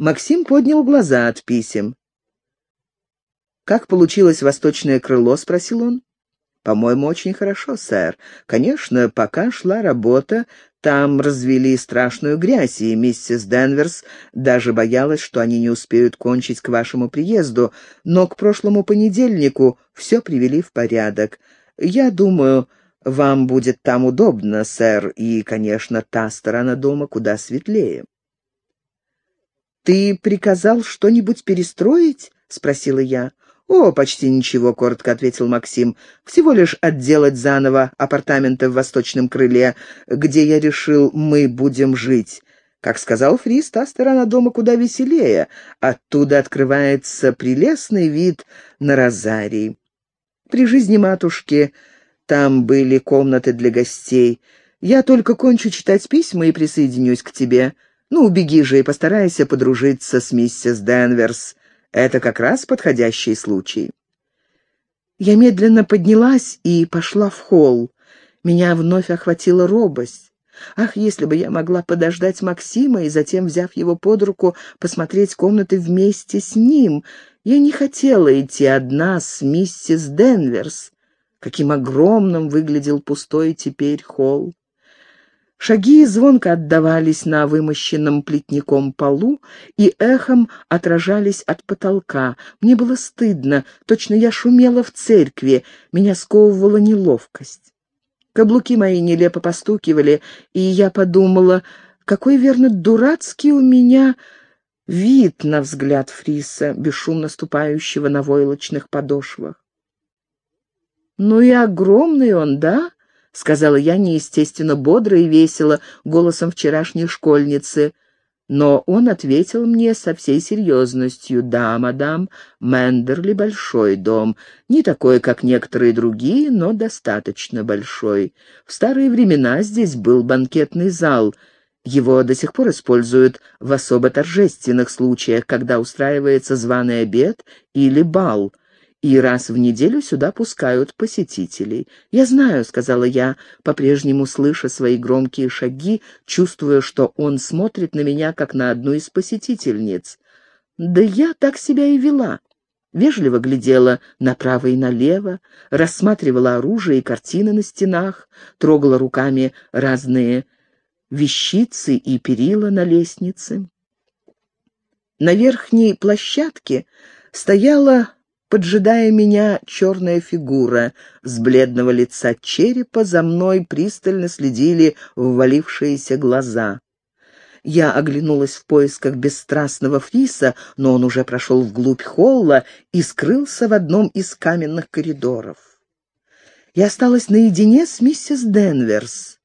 Максим поднял глаза от писем. «Как получилось восточное крыло?» — спросил он. «По-моему, очень хорошо, сэр. Конечно, пока шла работа, там развели страшную грязь, и миссис Денверс даже боялась, что они не успеют кончить к вашему приезду, но к прошлому понедельнику все привели в порядок. Я думаю, вам будет там удобно, сэр, и, конечно, та сторона дома куда светлее». «Ты приказал что-нибудь перестроить?» — спросила я. «О, почти ничего», — коротко ответил Максим. «Всего лишь отделать заново апартаменты в восточном крыле, где я решил, мы будем жить». Как сказал Фрис, та сторона дома куда веселее. Оттуда открывается прелестный вид на розарий. При жизни матушки там были комнаты для гостей. Я только кончу читать письма и присоединюсь к тебе. Ну, убеги же и постарайся подружиться с миссис Денверс. Это как раз подходящий случай. Я медленно поднялась и пошла в холл. Меня вновь охватила робость. Ах, если бы я могла подождать Максима и затем, взяв его под руку, посмотреть комнаты вместе с ним. Я не хотела идти одна с миссис Денверс. Каким огромным выглядел пустой теперь холл. Шаги звонко отдавались на вымощенном плетником полу и эхом отражались от потолка. Мне было стыдно, точно я шумела в церкви, меня сковывала неловкость. Каблуки мои нелепо постукивали, и я подумала, какой, верно, дурацкий у меня вид на взгляд Фриса, бесшумно ступающего на войлочных подошвах. «Ну и огромный он, да?» — сказала я неестественно бодро и весело, голосом вчерашней школьницы. Но он ответил мне со всей серьезностью. «Да, мадам, Мендерли — большой дом. Не такой, как некоторые другие, но достаточно большой. В старые времена здесь был банкетный зал». Его до сих пор используют в особо торжественных случаях, когда устраивается званый обед или бал и раз в неделю сюда пускают посетителей. «Я знаю», — сказала я, по-прежнему слыша свои громкие шаги, чувствуя, что он смотрит на меня, как на одну из посетительниц. «Да я так себя и вела». Вежливо глядела направо и налево, рассматривала оружие и картины на стенах, трогала руками разные вещицы и перила на лестнице. На верхней площадке стояла Поджидая меня, черная фигура с бледного лица черепа за мной пристально следили ввалившиеся глаза. Я оглянулась в поисках бесстрастного Фриса, но он уже прошел вглубь холла и скрылся в одном из каменных коридоров. Я осталась наедине с миссис Денверс.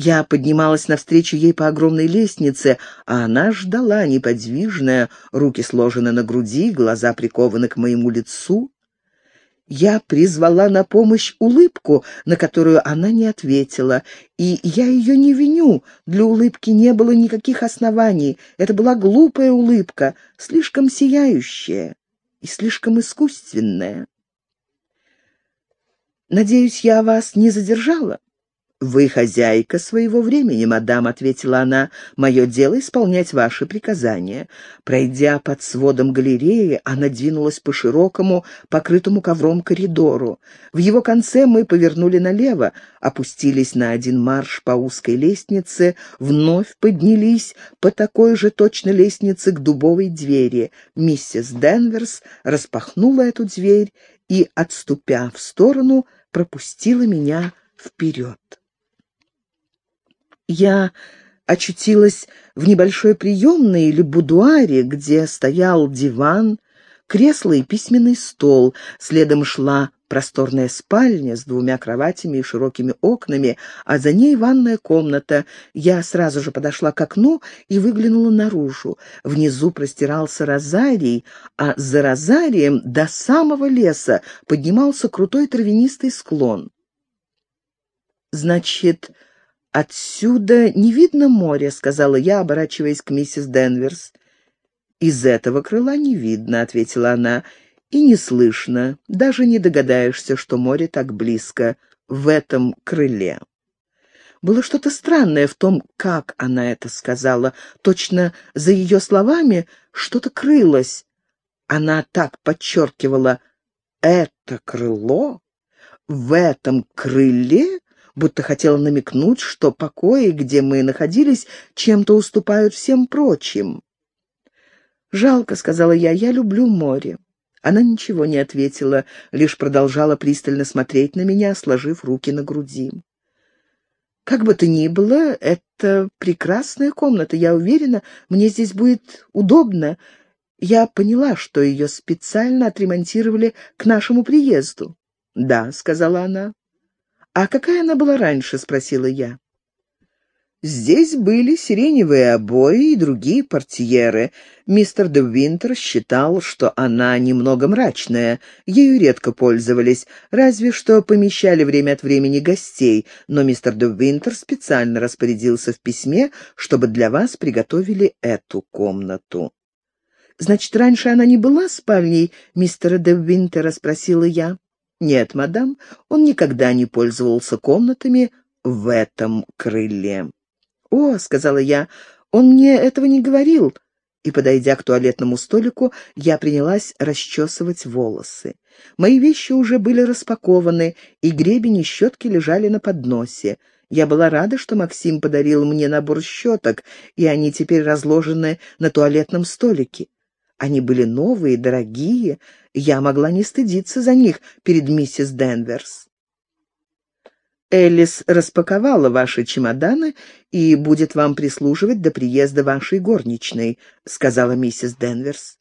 Я поднималась навстречу ей по огромной лестнице, а она ждала, неподвижная, руки сложены на груди, глаза прикованы к моему лицу. Я призвала на помощь улыбку, на которую она не ответила, и я ее не виню, для улыбки не было никаких оснований, это была глупая улыбка, слишком сияющая и слишком искусственная. «Надеюсь, я вас не задержала?» «Вы хозяйка своего времени, мадам», — ответила она. «Мое дело исполнять ваши приказания». Пройдя под сводом галереи, она двинулась по широкому, покрытому ковром коридору. В его конце мы повернули налево, опустились на один марш по узкой лестнице, вновь поднялись по такой же точно лестнице к дубовой двери. Миссис Денверс распахнула эту дверь и, отступя в сторону, пропустила меня вперед. Я очутилась в небольшой приемной или будуаре, где стоял диван, кресло и письменный стол. Следом шла просторная спальня с двумя кроватями и широкими окнами, а за ней ванная комната. Я сразу же подошла к окну и выглянула наружу. Внизу простирался розарий, а за розарием до самого леса поднимался крутой травянистый склон. «Значит, «Отсюда не видно моря», — сказала я, оборачиваясь к миссис Денверс. «Из этого крыла не видно», — ответила она, — «и не слышно. Даже не догадаешься, что море так близко, в этом крыле». Было что-то странное в том, как она это сказала. Точно за ее словами что-то крылось. Она так подчеркивала «это крыло», в этом крыле, будто хотела намекнуть, что покои, где мы находились, чем-то уступают всем прочим. «Жалко», — сказала я, — «я люблю море». Она ничего не ответила, лишь продолжала пристально смотреть на меня, сложив руки на груди. «Как бы то ни было, это прекрасная комната, я уверена, мне здесь будет удобно. Я поняла, что ее специально отремонтировали к нашему приезду». «Да», — сказала она. «А какая она была раньше?» — спросила я. Здесь были сиреневые обои и другие портьеры. Мистер де Винтер считал, что она немного мрачная, ею редко пользовались, разве что помещали время от времени гостей, но мистер де Винтер специально распорядился в письме, чтобы для вас приготовили эту комнату. «Значит, раньше она не была спальней мистера де Винтера?» — спросила я. «Нет, мадам, он никогда не пользовался комнатами в этом крыле». «О», — сказала я, — «он мне этого не говорил». И, подойдя к туалетному столику, я принялась расчесывать волосы. Мои вещи уже были распакованы, и гребень и щетки лежали на подносе. Я была рада, что Максим подарил мне набор щеток, и они теперь разложены на туалетном столике. Они были новые, дорогие, я могла не стыдиться за них перед миссис Денверс. Элис распаковала ваши чемоданы и будет вам прислуживать до приезда вашей горничной», — сказала миссис Денверс.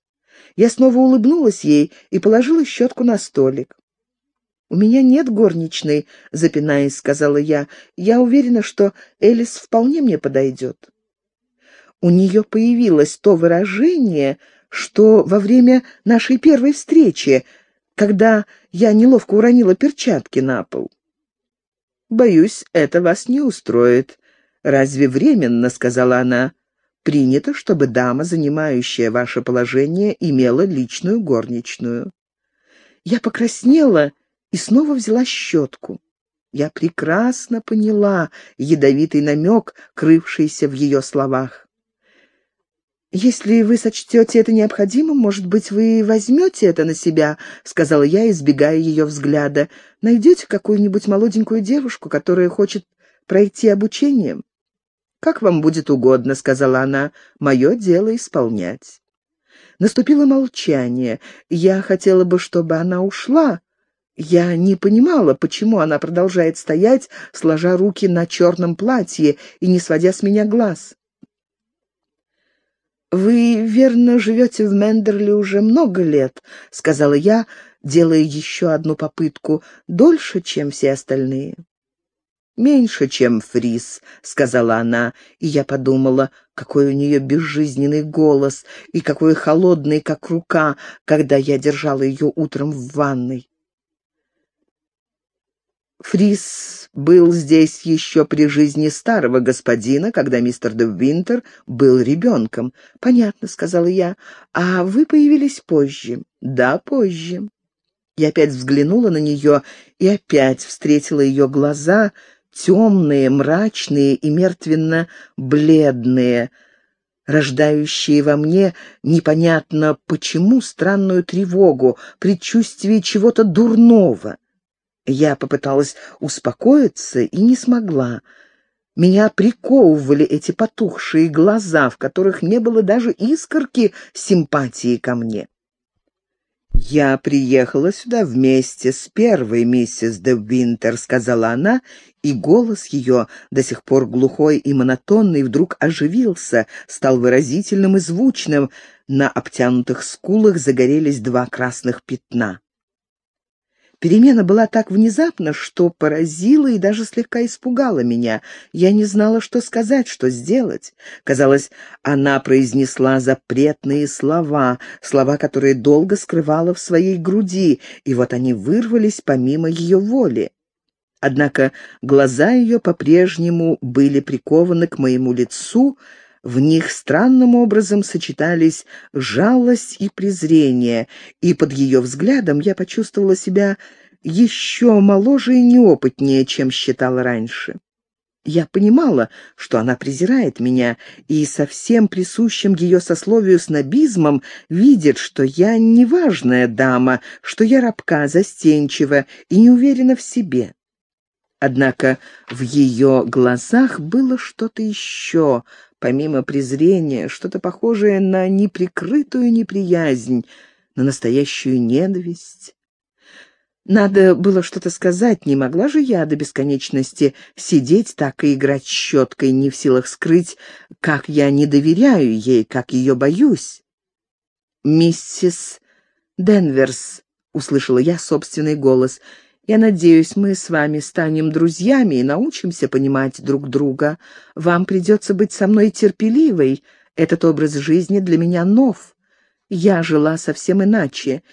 Я снова улыбнулась ей и положила щетку на столик. «У меня нет горничной», — запинаясь, сказала я. «Я уверена, что Элис вполне мне подойдет». У нее появилось то выражение, что во время нашей первой встречи, когда я неловко уронила перчатки на пол. «Боюсь, это вас не устроит. Разве временно, — сказала она, — принято, чтобы дама, занимающая ваше положение, имела личную горничную?» Я покраснела и снова взяла щетку. Я прекрасно поняла ядовитый намек, крывшийся в ее словах. «Если вы сочтете это необходимым, может быть, вы возьмете это на себя», — сказала я, избегая ее взгляда. «Найдете какую-нибудь молоденькую девушку, которая хочет пройти обучение?» «Как вам будет угодно», — сказала она, — «мое дело исполнять». Наступило молчание. Я хотела бы, чтобы она ушла. Я не понимала, почему она продолжает стоять, сложа руки на черном платье и не сводя с меня глаз. «Вы, верно, живете в Мендерли уже много лет», — сказала я, делая еще одну попытку, «дольше, чем все остальные». «Меньше, чем Фрис», — сказала она, и я подумала, какой у нее безжизненный голос и какой холодный, как рука, когда я держала ее утром в ванной. Фрис был здесь еще при жизни старого господина, когда мистер де Винтер был ребенком. «Понятно», — сказала я. «А вы появились позже?» «Да, позже». Я опять взглянула на нее и опять встретила ее глаза, темные, мрачные и мертвенно-бледные, рождающие во мне непонятно почему странную тревогу, предчувствие чего-то дурного. Я попыталась успокоиться и не смогла. Меня приковывали эти потухшие глаза, в которых не было даже искорки симпатии ко мне. «Я приехала сюда вместе с первой миссис де Винтер», — сказала она, и голос ее, до сих пор глухой и монотонный, вдруг оживился, стал выразительным и звучным. На обтянутых скулах загорелись два красных пятна. Перемена была так внезапна, что поразила и даже слегка испугала меня. Я не знала, что сказать, что сделать. Казалось, она произнесла запретные слова, слова, которые долго скрывала в своей груди, и вот они вырвались помимо ее воли. Однако глаза ее по-прежнему были прикованы к моему лицу, в них странным образом сочетались жалость и презрение, и под ее взглядом я почувствовала себя еще моложе и неопытнее, чем считала раньше. Я понимала, что она презирает меня, и со всем присущим ее сословию снобизмом видит, что я неважная дама, что я рабка, застенчива и не уверена в себе. Однако в ее глазах было что-то еще, помимо презрения, что-то похожее на неприкрытую неприязнь, на настоящую ненависть. Надо было что-то сказать, не могла же я до бесконечности сидеть так и играть щеткой, не в силах скрыть, как я не доверяю ей, как ее боюсь. «Миссис Денверс», — услышала я собственный голос, — «я надеюсь, мы с вами станем друзьями и научимся понимать друг друга. Вам придется быть со мной терпеливой, этот образ жизни для меня нов. Я жила совсем иначе»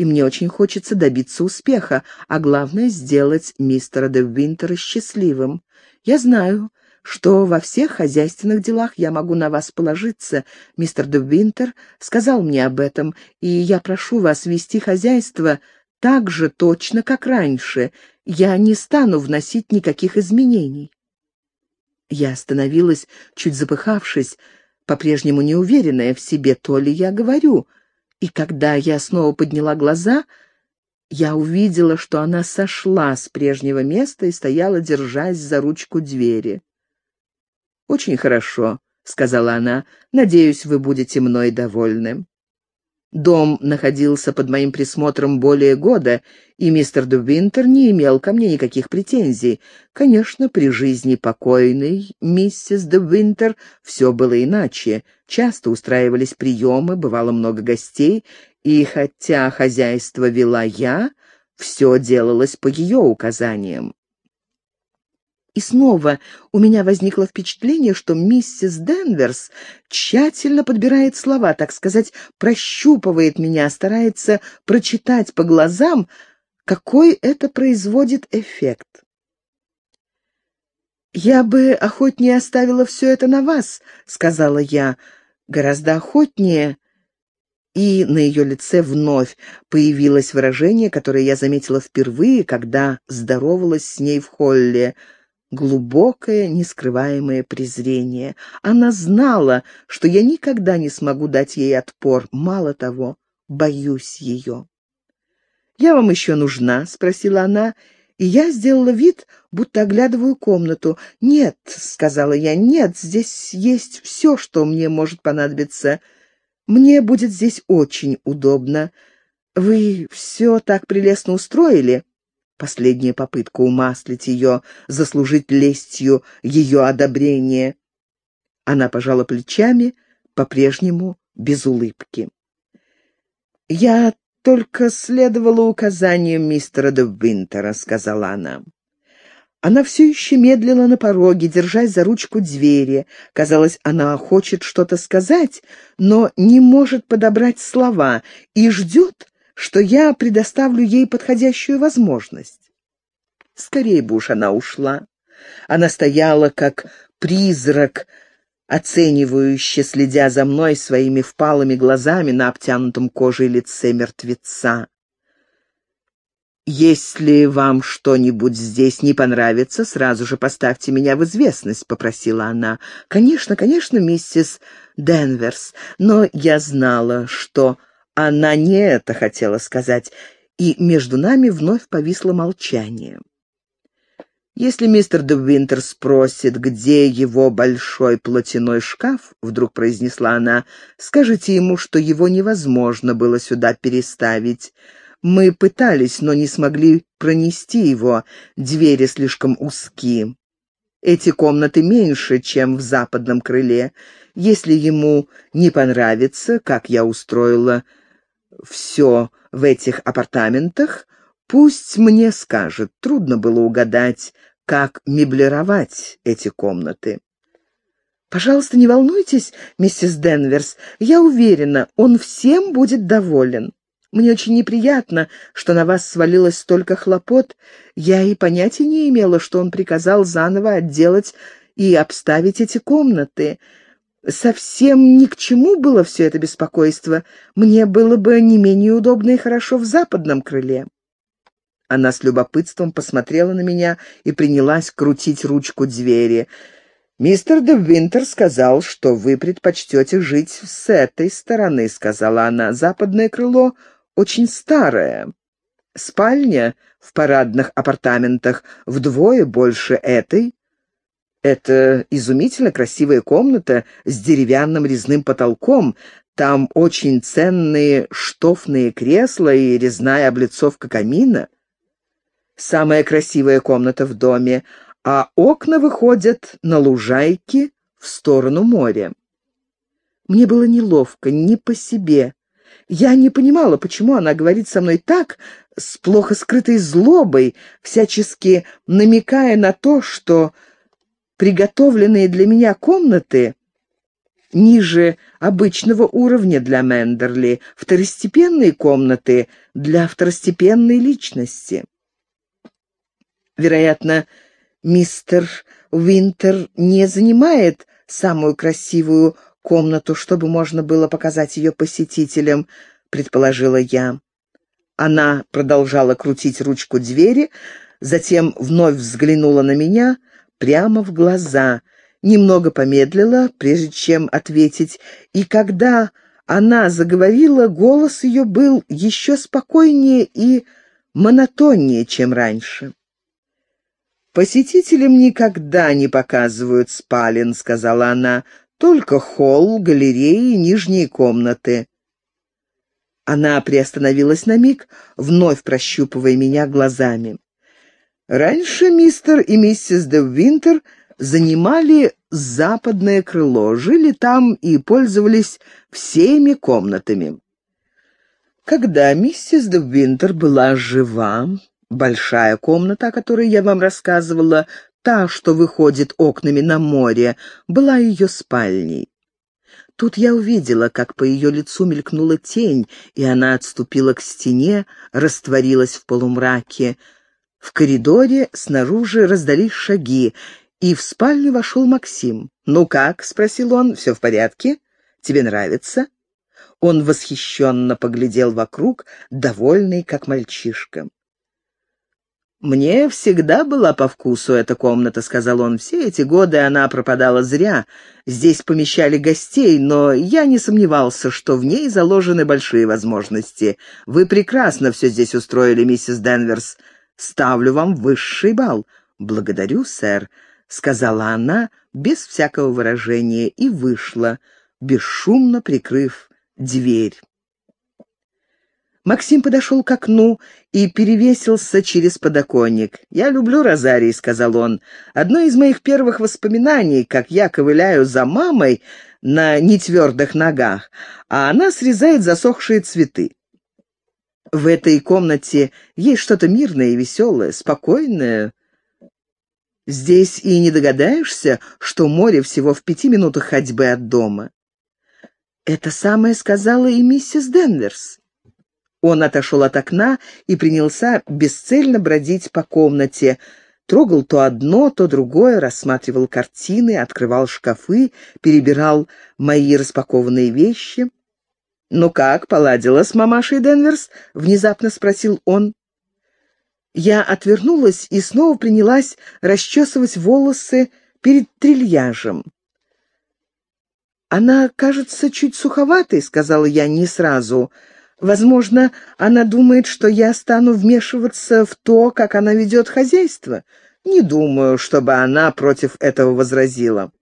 и мне очень хочется добиться успеха, а главное — сделать мистера де Винтера счастливым. Я знаю, что во всех хозяйственных делах я могу на вас положиться. Мистер де Винтер сказал мне об этом, и я прошу вас вести хозяйство так же точно, как раньше. Я не стану вносить никаких изменений». Я остановилась, чуть запыхавшись, по-прежнему неуверенная в себе, то ли я говорю — и когда я снова подняла глаза, я увидела, что она сошла с прежнего места и стояла, держась за ручку двери. «Очень хорошо», — сказала она, — «надеюсь, вы будете мной довольны». Дом находился под моим присмотром более года, и мистер Дубинтер не имел ко мне никаких претензий. Конечно, при жизни покойной миссис Дубинтер все было иначе. Часто устраивались приемы, бывало много гостей, и хотя хозяйство вела я, все делалось по ее указаниям. И снова у меня возникло впечатление, что миссис Денверс тщательно подбирает слова, так сказать, прощупывает меня, старается прочитать по глазам, какой это производит эффект. «Я бы охотнее оставила все это на вас», — сказала я, — «гораздо охотнее». И на ее лице вновь появилось выражение, которое я заметила впервые, когда здоровалась с ней в холле — глубокое, нескрываемое презрение. Она знала, что я никогда не смогу дать ей отпор. Мало того, боюсь ее. «Я вам еще нужна?» — спросила она, и я сделала вид, будто оглядываю комнату. «Нет», — сказала я, — «нет, здесь есть все, что мне может понадобиться. Мне будет здесь очень удобно. Вы все так прелестно устроили». Последняя попытка умаслить ее, заслужить лестью ее одобрение. Она пожала плечами, по-прежнему без улыбки. «Я только следовала указаниям мистера де Винтера», — сказала она. Она все еще медлила на пороге, держась за ручку двери. Казалось, она хочет что-то сказать, но не может подобрать слова и ждет, что я предоставлю ей подходящую возможность. Скорее бы уж она ушла. Она стояла, как призрак, оценивающе следя за мной своими впалыми глазами на обтянутом кожей лице мертвеца. «Если вам что-нибудь здесь не понравится, сразу же поставьте меня в известность», — попросила она. «Конечно, конечно, миссис Денверс, но я знала, что она не это хотела сказать, и между нами вновь повисло молчание. «Если мистер де спросит, где его большой платяной шкаф, — вдруг произнесла она, — скажите ему, что его невозможно было сюда переставить. Мы пытались, но не смогли пронести его, двери слишком узкие. Эти комнаты меньше, чем в западном крыле. Если ему не понравится, как я устроила все в этих апартаментах, пусть мне скажет. Трудно было угадать, как меблировать эти комнаты. «Пожалуйста, не волнуйтесь, миссис Денверс. Я уверена, он всем будет доволен. Мне очень неприятно, что на вас свалилось столько хлопот. Я и понятия не имела, что он приказал заново отделать и обставить эти комнаты. Совсем ни к чему было все это беспокойство. Мне было бы не менее удобно и хорошо в западном крыле. Она с любопытством посмотрела на меня и принялась крутить ручку двери. «Мистер де Винтер сказал, что вы предпочтете жить с этой стороны», — сказала она. «Западное крыло очень старое. Спальня в парадных апартаментах вдвое больше этой. Это изумительно красивая комната с деревянным резным потолком. Там очень ценные штофные кресла и резная облицовка камина. Самая красивая комната в доме, а окна выходят на лужайки в сторону моря. Мне было неловко, не по себе. Я не понимала, почему она говорит со мной так, с плохо скрытой злобой, всячески намекая на то, что приготовленные для меня комнаты ниже обычного уровня для Мендерли, второстепенные комнаты для второстепенной личности. Вероятно, мистер Винтер не занимает самую красивую комнату, чтобы можно было показать ее посетителям, предположила я. Она продолжала крутить ручку двери, затем вновь взглянула на меня прямо в глаза, немного помедлила, прежде чем ответить, и когда она заговорила, голос ее был еще спокойнее и монотоннее, чем раньше. «Посетителям никогда не показывают спален», — сказала она, — «только холл, галереи и нижние комнаты». Она приостановилась на миг, вновь прощупывая меня глазами. Раньше мистер и миссис де Винтер занимали западное крыло, жили там и пользовались всеми комнатами. Когда миссис де Винтер была жива, большая комната, о которой я вам рассказывала, та, что выходит окнами на море, была ее спальней. Тут я увидела, как по ее лицу мелькнула тень, и она отступила к стене, растворилась в полумраке. В коридоре снаружи раздались шаги, и в спальню вошел Максим. «Ну как?» — спросил он. «Все в порядке? Тебе нравится?» Он восхищенно поглядел вокруг, довольный, как мальчишка. «Мне всегда была по вкусу эта комната», — сказал он. «Все эти годы она пропадала зря. Здесь помещали гостей, но я не сомневался, что в ней заложены большие возможности. Вы прекрасно все здесь устроили, миссис Денверс. Ставлю вам высший балл». «Благодарю, сэр», — сказала она без всякого выражения и вышла, бесшумно прикрыв дверь. Максим подошел к окну и перевесился через подоконник. «Я люблю розарий», — сказал он. «Одно из моих первых воспоминаний, как я ковыляю за мамой на нетвердых ногах, а она срезает засохшие цветы. В этой комнате есть что-то мирное и веселое, спокойное. Здесь и не догадаешься, что море всего в пяти минутах ходьбы от дома». Это самое сказала и миссис Денверс. Он отошел от окна и принялся бесцельно бродить по комнате. Трогал то одно, то другое, рассматривал картины, открывал шкафы, перебирал мои распакованные вещи. «Ну как, поладила с мамашей Денверс?» — внезапно спросил он. Я отвернулась и снова принялась расчесывать волосы перед трильяжем. «Она кажется чуть суховатой», — сказала я не сразу, — Возможно, она думает, что я стану вмешиваться в то, как она ведет хозяйство. Не думаю, чтобы она против этого возразила.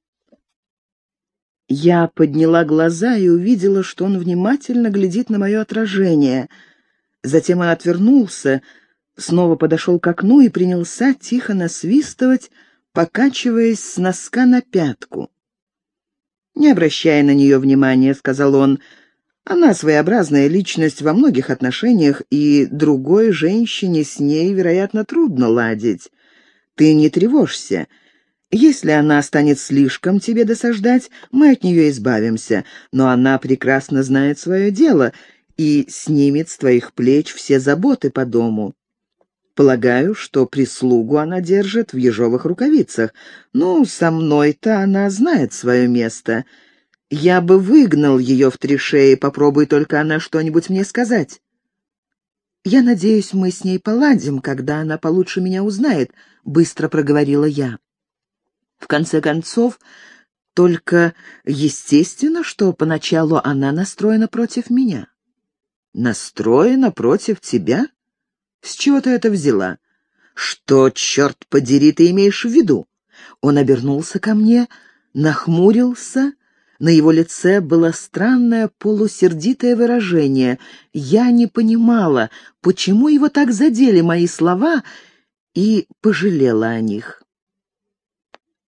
Я подняла глаза и увидела, что он внимательно глядит на мое отражение. Затем он отвернулся, снова подошел к окну и принялся тихо насвистывать, покачиваясь с носка на пятку. «Не обращая на нее внимания», — сказал он, — она своеобразная личность во многих отношениях, и другой женщине с ней, вероятно, трудно ладить. Ты не тревожься. Если она станет слишком тебе досаждать, мы от нее избавимся, но она прекрасно знает свое дело и снимет с твоих плеч все заботы по дому. Полагаю, что прислугу она держит в ежовых рукавицах. Ну, со мной-то она знает свое место». Я бы выгнал ее в три шеи, попробуй только она что-нибудь мне сказать. «Я надеюсь, мы с ней поладим, когда она получше меня узнает», — быстро проговорила я. В конце концов, только естественно, что поначалу она настроена против меня. «Настроена против тебя? С чего ты это взяла? Что, черт подери, ты имеешь в виду?» Он обернулся ко мне, нахмурился на его лице было странное полусердитое выражение. Я не понимала, почему его так задели мои слова, и пожалела о них.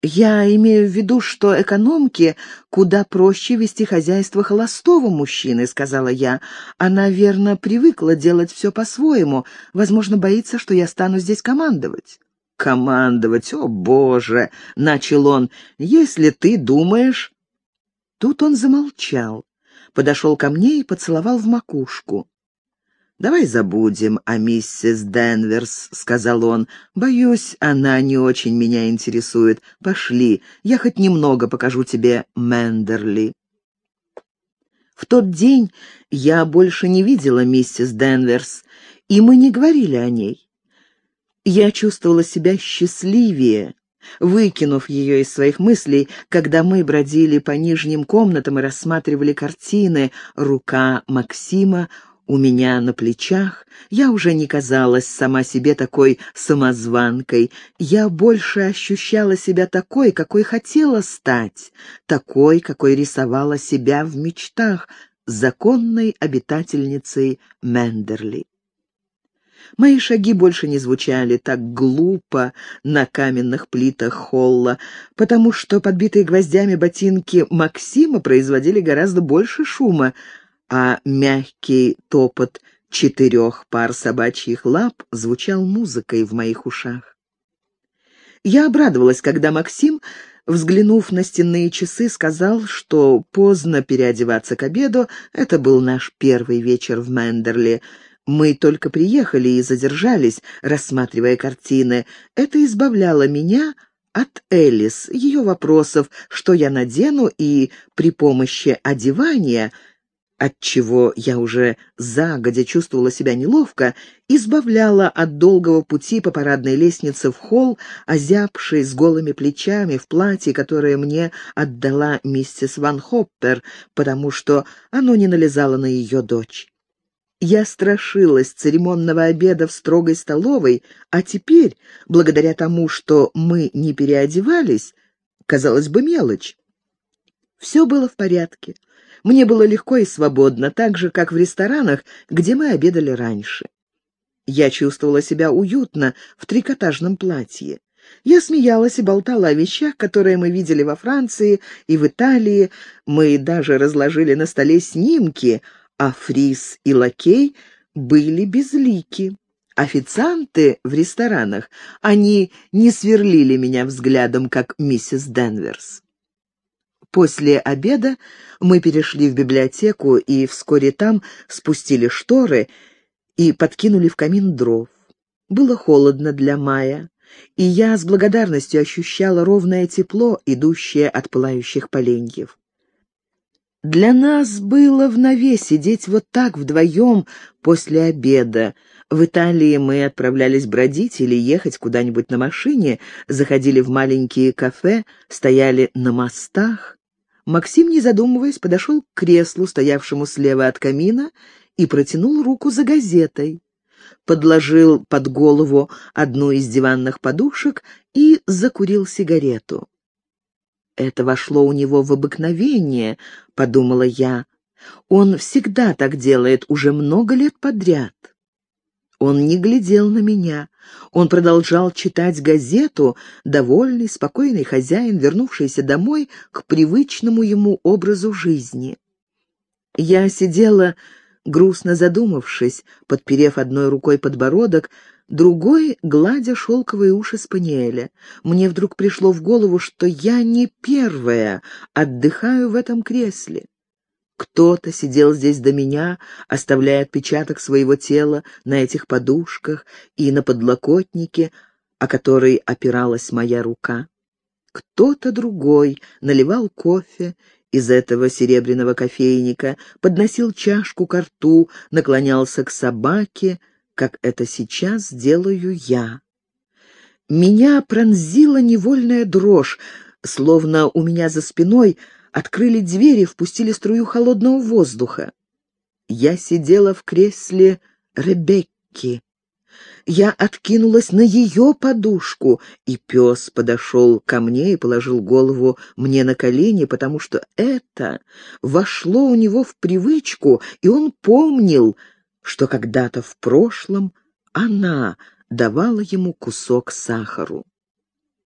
Я имею в виду, что экономке куда проще вести хозяйство холостого мужчины, сказала я. Она, верно, привыкла делать все по-своему, возможно, боится, что я стану здесь командовать. «Командовать, о боже!» — начал он. «Если ты думаешь...» Тут он замолчал, подошел ко мне и поцеловал в макушку. «Давай забудем о миссис Денверс», — сказал он. «Боюсь, она не очень меня интересует. Пошли, я хоть немного покажу тебе Мендерли». В тот день я больше не видела миссис Денверс, и мы не говорили о ней. Я чувствовала себя счастливее, выкинув ее из своих мыслей, когда мы бродили по нижним комнатам и рассматривали картины, рука Максима у меня на плечах, я уже не казалась сама себе такой самозванкой. Я больше ощущала себя такой, какой хотела стать, такой, какой рисовала себя в мечтах, законной обитательницей Мендерли. Мои шаги больше не звучали так глупо на каменных плитах холла, потому что подбитые гвоздями ботинки Максима производили гораздо больше шума, а мягкий топот четырех пар собачьих лап звучал музыкой в моих ушах. Я обрадовалась, когда Максим, взглянув на стенные часы, сказал, что поздно переодеваться к обеду, это был наш первый вечер в Мендерли, мы только приехали и задержались, рассматривая картины. Это избавляло меня от Элис, ее вопросов, что я надену, и при помощи одевания, от чего я уже загодя чувствовала себя неловко, избавляла от долгого пути по парадной лестнице в холл, озябшей с голыми плечами в платье, которое мне отдала миссис Ван Хоппер, потому что оно не налезало на ее дочь. Я страшилась церемонного обеда в строгой столовой, а теперь, благодаря тому, что мы не переодевались, казалось бы, мелочь. Все было в порядке. Мне было легко и свободно, так же, как в ресторанах, где мы обедали раньше. Я чувствовала себя уютно в трикотажном платье. Я смеялась и болтала о вещах, которые мы видели во Франции и в Италии. Мы даже разложили на столе снимки — а Фрис и Лакей были безлики. Официанты в ресторанах, они не сверлили меня взглядом, как миссис Денверс. После обеда мы перешли в библиотеку и вскоре там спустили шторы и подкинули в камин дров. Было холодно для мая, и я с благодарностью ощущала ровное тепло, идущее от пылающих поленьев. Для нас было в нове сидеть вот так вдвоем после обеда. В Италии мы отправлялись бродить или ехать куда-нибудь на машине, заходили в маленькие кафе, стояли на мостах. Максим, не задумываясь, подошел к креслу, стоявшему слева от камина, и протянул руку за газетой. Подложил под голову одну из диванных подушек и закурил сигарету. Это вошло у него в обыкновение, подумала я. Он всегда так делает уже много лет подряд. Он не глядел на меня. Он продолжал читать газету, довольный, спокойный хозяин, вернувшийся домой к привычному ему образу жизни. Я сидела, грустно задумавшись, подперев одной рукой подбородок, другой — гладя шелковые уши спаниеля. Мне вдруг пришло в голову, что я не первая отдыхаю в этом кресле. Кто-то сидел здесь до меня, оставляя отпечаток своего тела на этих подушках и на подлокотнике, о который опиралась моя рука. Кто-то другой наливал кофе из этого серебряного кофейника, подносил чашку ко рту, наклонялся к собаке, как это сейчас делаю я. Меня пронзила невольная дрожь, словно у меня за спиной открыли двери, впустили струю холодного воздуха. Я сидела в кресле Ребекки. Я откинулась на ее подушку, и пес подошел ко мне и положил голову мне на колени, потому что это вошло у него в привычку, и он помнил, что когда-то в прошлом она давала ему кусок сахару.